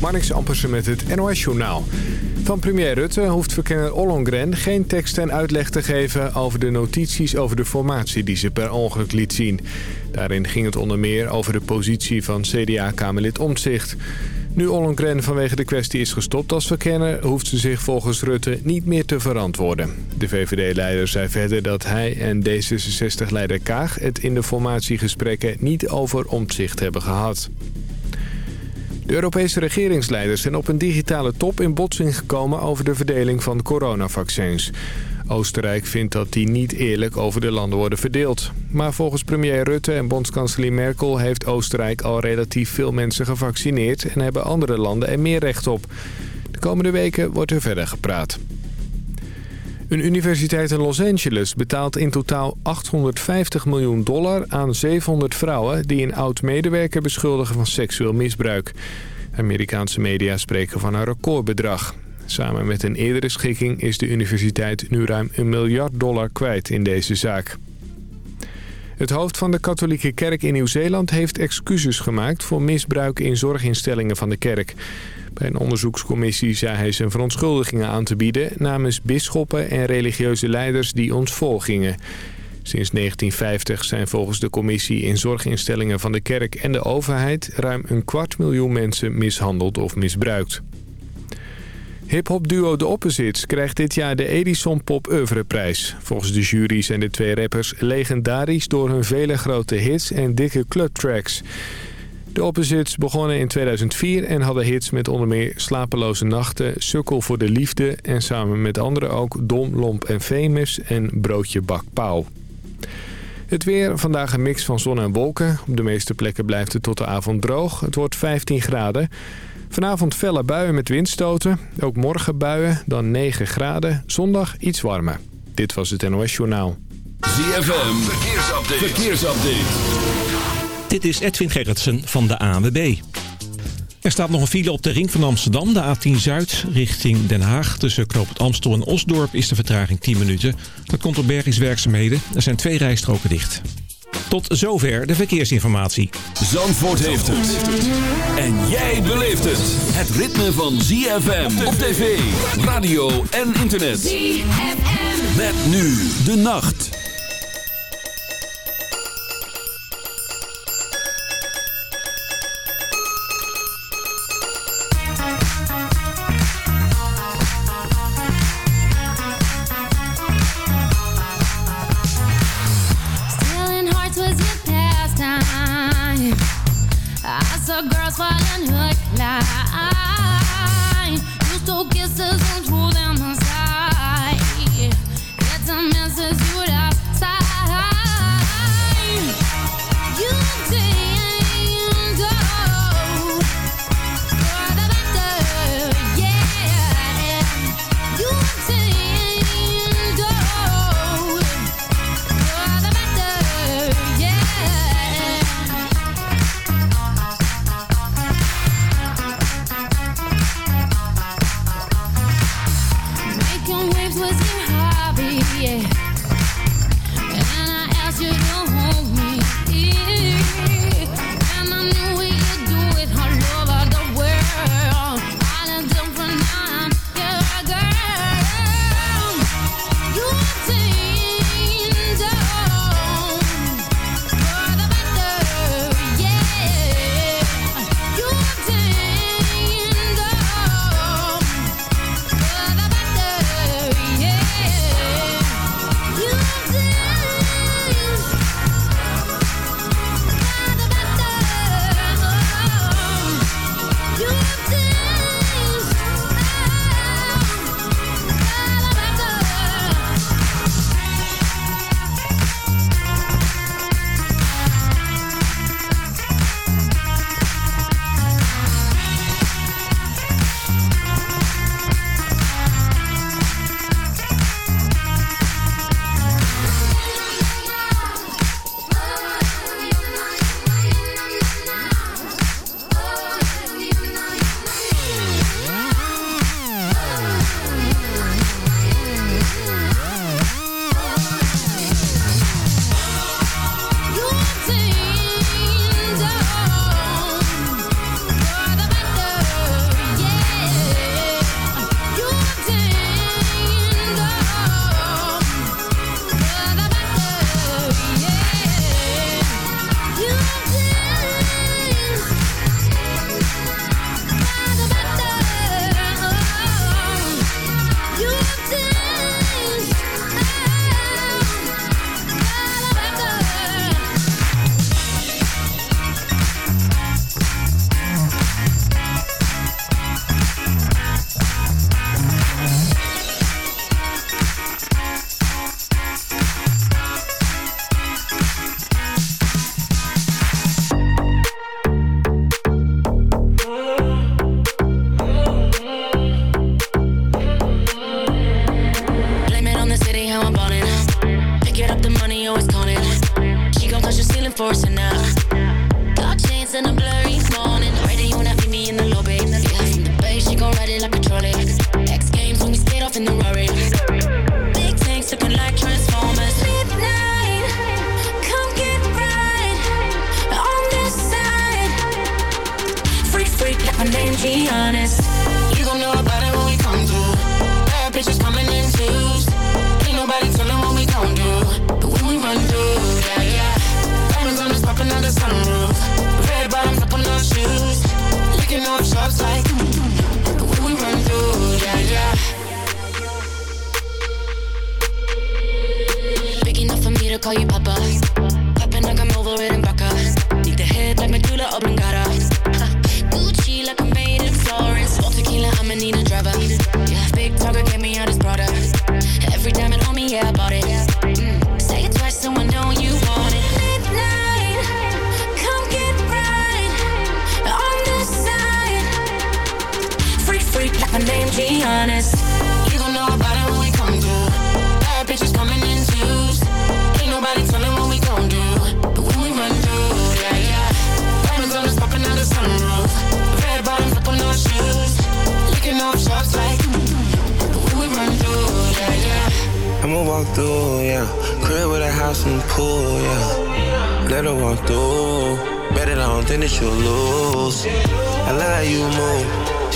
Marnix Ampersen met het NOS-journaal. Van premier Rutte hoeft verkenner Ollongren geen tekst en uitleg te geven... over de notities over de formatie die ze per ongeluk liet zien. Daarin ging het onder meer over de positie van CDA-kamerlid Omtzigt. Nu Ollongren vanwege de kwestie is gestopt als verkenner... hoeft ze zich volgens Rutte niet meer te verantwoorden. De VVD-leider zei verder dat hij en D66-leider Kaag... het in de formatiegesprekken niet over Omtzigt hebben gehad. De Europese regeringsleiders zijn op een digitale top in botsing gekomen over de verdeling van coronavaccins. Oostenrijk vindt dat die niet eerlijk over de landen worden verdeeld. Maar volgens premier Rutte en bondskanselier Merkel heeft Oostenrijk al relatief veel mensen gevaccineerd en hebben andere landen er meer recht op. De komende weken wordt er verder gepraat. Een universiteit in Los Angeles betaalt in totaal 850 miljoen dollar aan 700 vrouwen... die een oud-medewerker beschuldigen van seksueel misbruik. Amerikaanse media spreken van een recordbedrag. Samen met een eerdere schikking is de universiteit nu ruim een miljard dollar kwijt in deze zaak. Het hoofd van de katholieke kerk in Nieuw-Zeeland heeft excuses gemaakt... voor misbruik in zorginstellingen van de kerk. Bij een onderzoekscommissie zei hij zijn verontschuldigingen aan te bieden... namens bisschoppen en religieuze leiders die ons volgingen. Sinds 1950 zijn volgens de commissie in zorginstellingen van de kerk en de overheid... ruim een kwart miljoen mensen mishandeld of misbruikt. Hip-hop-duo The Opposites krijgt dit jaar de Edison Pop Oeuvreprijs. Volgens de jury zijn de twee rappers legendarisch door hun vele grote hits en dikke clubtracks. De Opposites begonnen in 2004 en hadden hits met onder meer Slapeloze Nachten, Sukkel voor de Liefde... en samen met anderen ook Dom, Lomp en Famous en Broodje Bak Pauw. Het weer, vandaag een mix van zon en wolken. Op de meeste plekken blijft het tot de avond droog. Het wordt 15 graden. Vanavond felle buien met windstoten. Ook morgen buien, dan 9 graden. Zondag iets warmer. Dit was het NOS Journaal. ZFM, verkeersupdate. verkeersupdate. Dit is Edwin Gerritsen van de ANWB. Er staat nog een file op de ring van Amsterdam, de A10 Zuid, richting Den Haag. Tussen Knoop het Amstel en Osdorp is de vertraging 10 minuten. Dat komt door bergingswerkzaamheden. Er zijn twee rijstroken dicht. Tot zover de verkeersinformatie. Zandvoort heeft het. En jij beleeft het. Het ritme van ZFM op tv, radio en internet. ZFM. Met nu de nacht.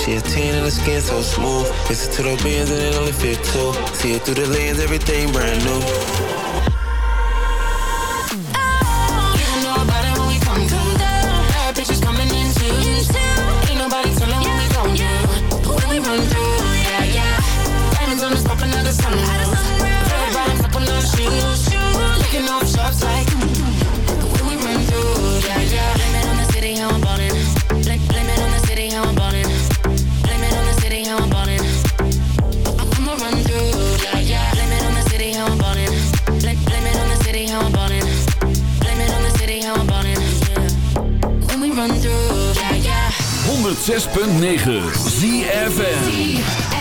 She a 10 and her skin so smooth. Listen to those bands and it only fit two. See it through the lens, everything brand new. 106.9 ZFN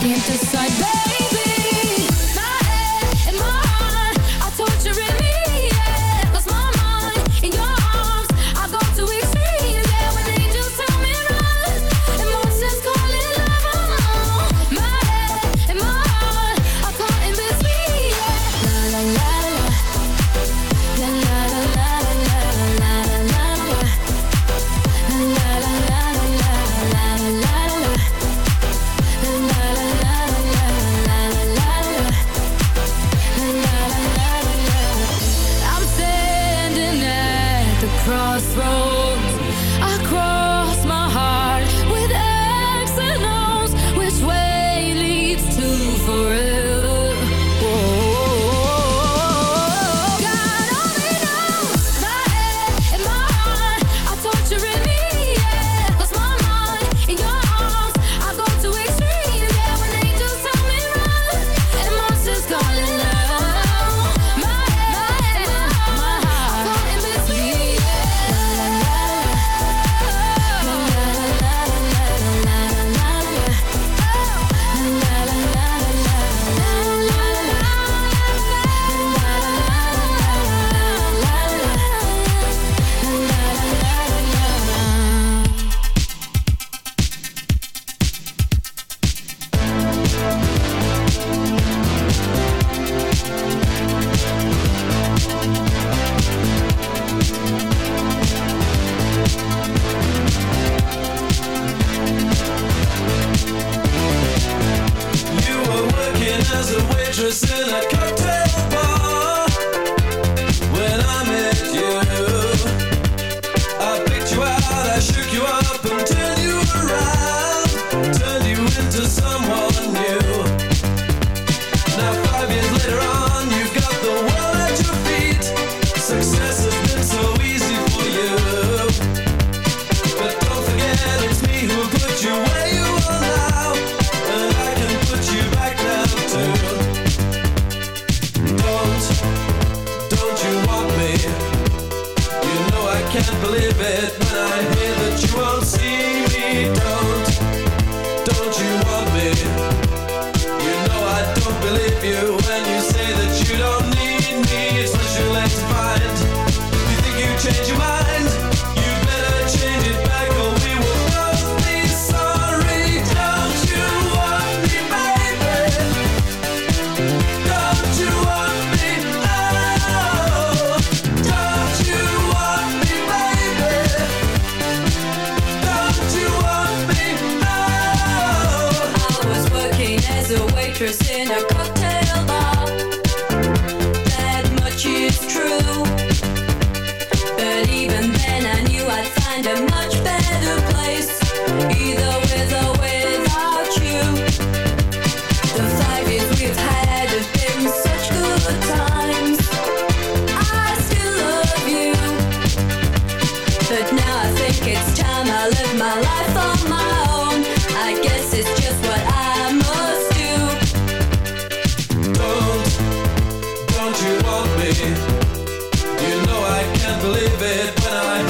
can't decide You know I can't believe it when I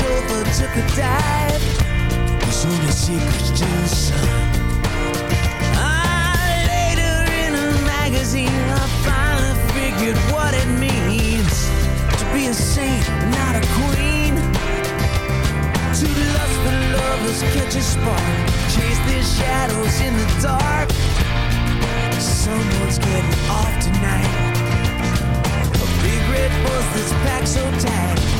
chauffeur took a dive. Only secrets to the sun. Ah, later in a magazine, I finally figured what it means to be a saint, not a queen. To Two lustful lovers catch a spark, chase their shadows in the dark. Someone's getting off tonight. A big red bus that's packed so tight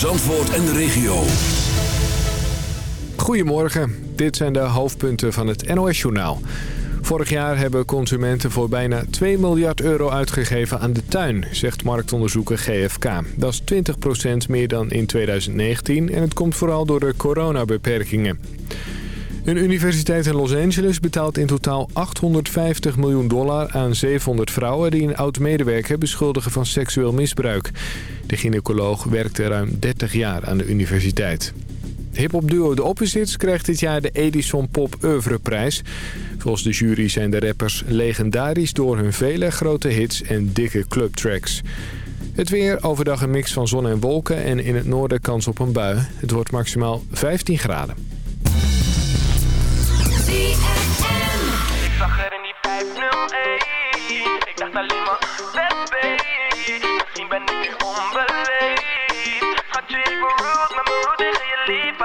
Zandvoort en de regio. Goedemorgen, dit zijn de hoofdpunten van het NOS-journaal. Vorig jaar hebben consumenten voor bijna 2 miljard euro uitgegeven aan de tuin, zegt marktonderzoeker GFK. Dat is 20% meer dan in 2019 en het komt vooral door de coronabeperkingen. Een universiteit in Los Angeles betaalt in totaal 850 miljoen dollar aan 700 vrouwen die een oud-medewerker beschuldigen van seksueel misbruik. De gynaecoloog werkte ruim 30 jaar aan de universiteit. Hip-hop duo The Opposites krijgt dit jaar de Edison Pop Oeuvreprijs. Volgens de jury zijn de rappers legendarisch door hun vele grote hits en dikke clubtracks. Het weer, overdag een mix van zon en wolken en in het noorden kans op een bui. Het wordt maximaal 15 graden.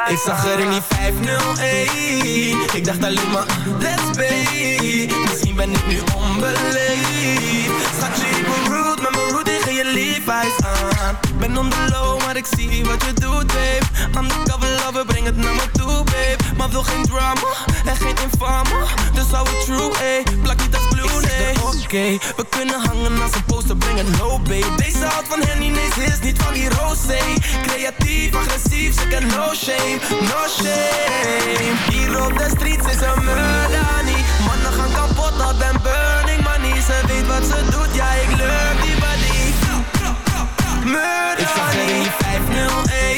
Ik zag er in die 501 Ik dacht alleen maar, let's be Misschien ben ik nu onbeleefd. Schatje, ik ben rude, maar mijn roet tegen je Levi's aan. Ben on the low, maar ik zie wat je doet, babe. Undercover we breng het naar me toe, babe. Maar wil geen drama en geen infame. Dus hou het true, ey. Plak niet als glue, nee. Oké, we kunnen hangen als een poster, breng het low, babe. Deze houdt van Henny, nee, is niet van die rosé. Creatief, agressief, ze ken no shame, no shame. Hier op de streets is een murder niet Mannen gaan kapot, dat ben burning money. Ze weet wat ze doet, ja ik lurk die body. Murder Ik zag er in die 501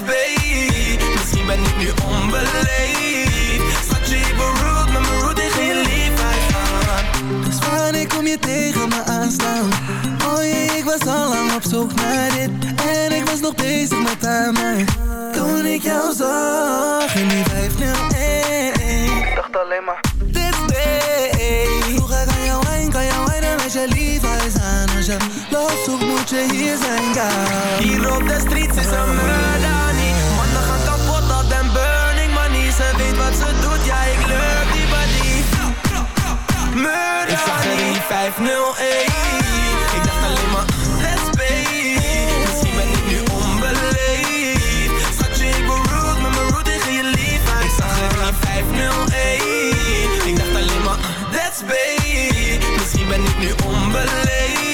let's be. Misschien ben ik nu onbeleefd. Schatje, ik ben rude, met mijn rude tegen je lief Dus wanneer kom je tegen me aanstaan? Oh jee, ik was al lang op zoek naar dit. En ik was nog bezig met haar mij Toen ik jou zag in die 501 Ik dacht alleen maar Als je zoekt moet je hier zijn, girl Hier op de streets is een murder niet Mannen gaan kapot, dat ben burning money. Ze weet wat ze doet, ja ik lurk die body. Murder Ik zag er in 501 Ik dacht alleen maar, let's be Misschien ben ik nu onbeleefd. Schatje, ik met mijn rude tegen je lief. Ik zag er in 501 Ik dacht alleen maar, let's be Misschien ben ik nu onbeleefd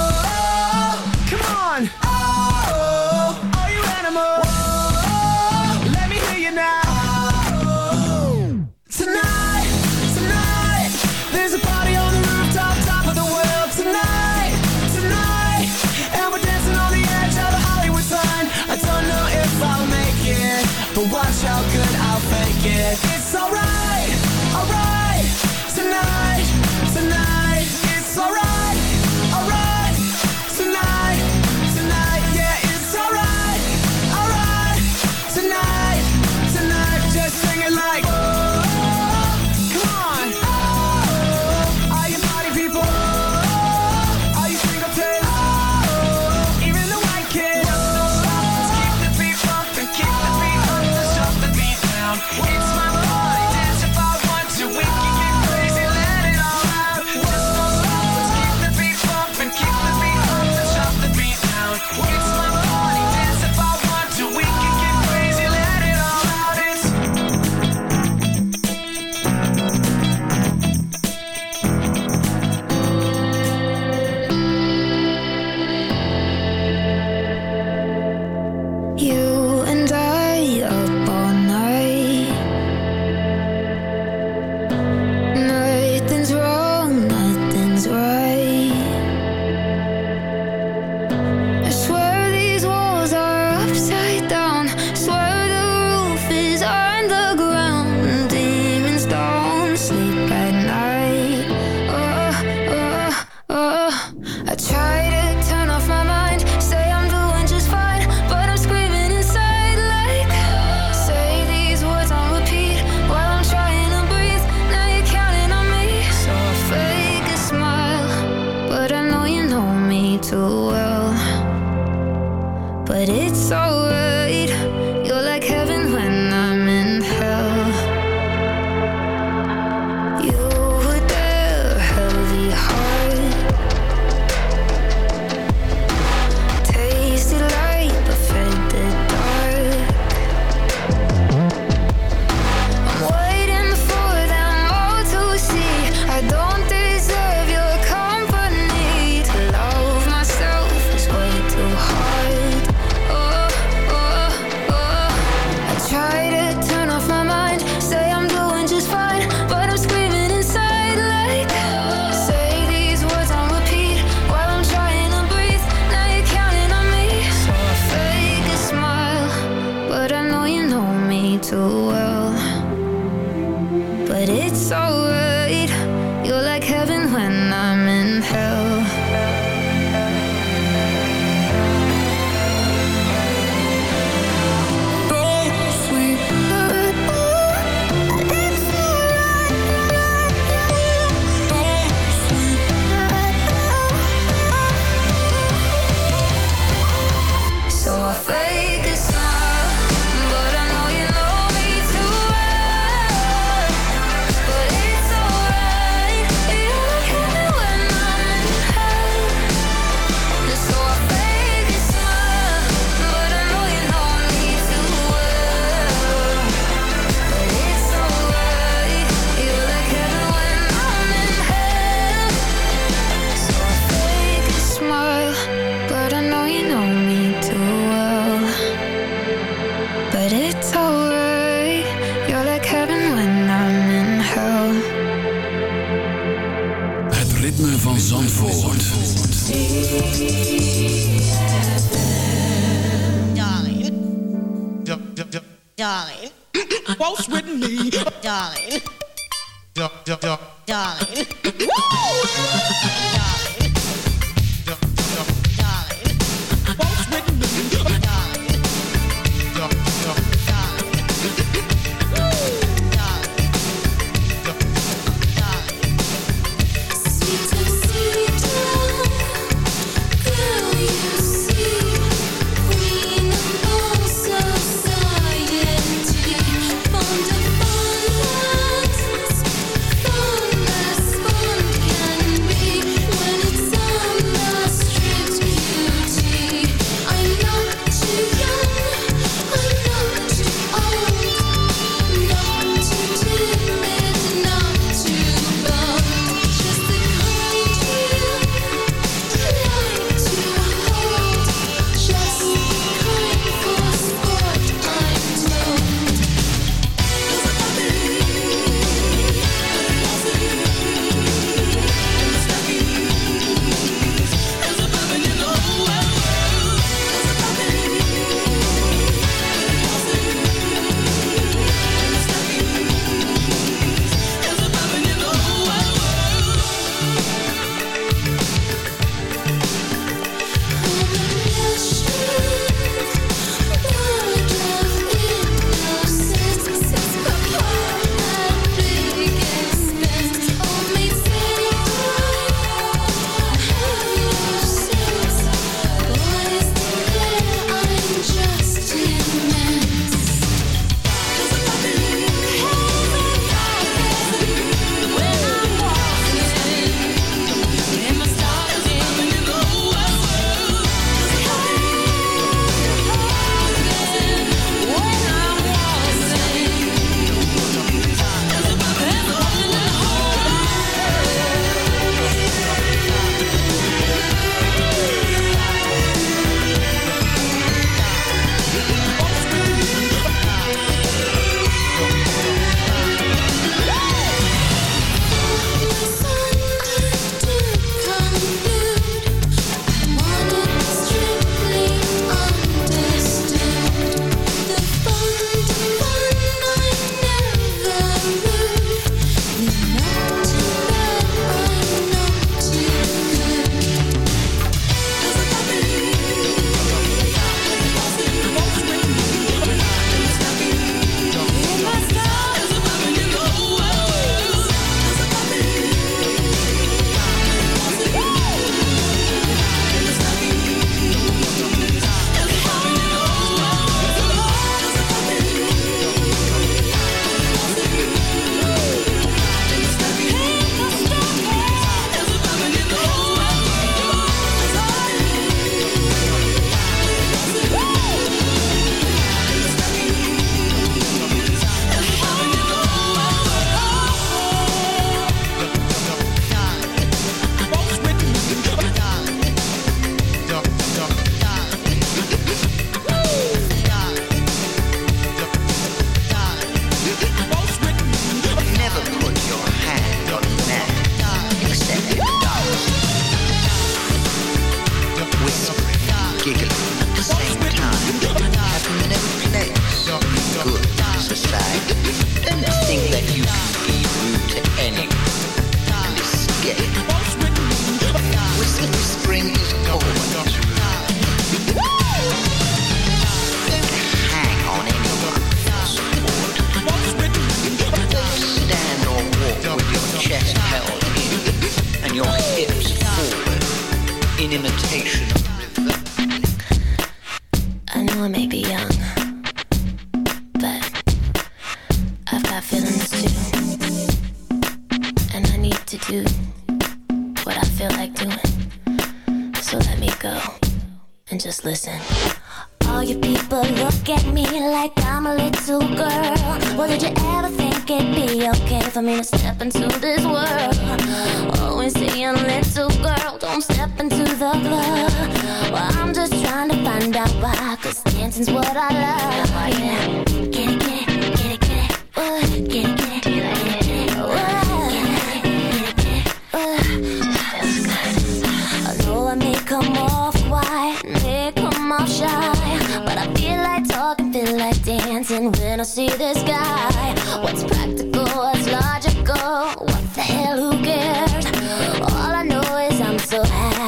get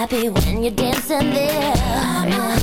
happy when you're dancing there.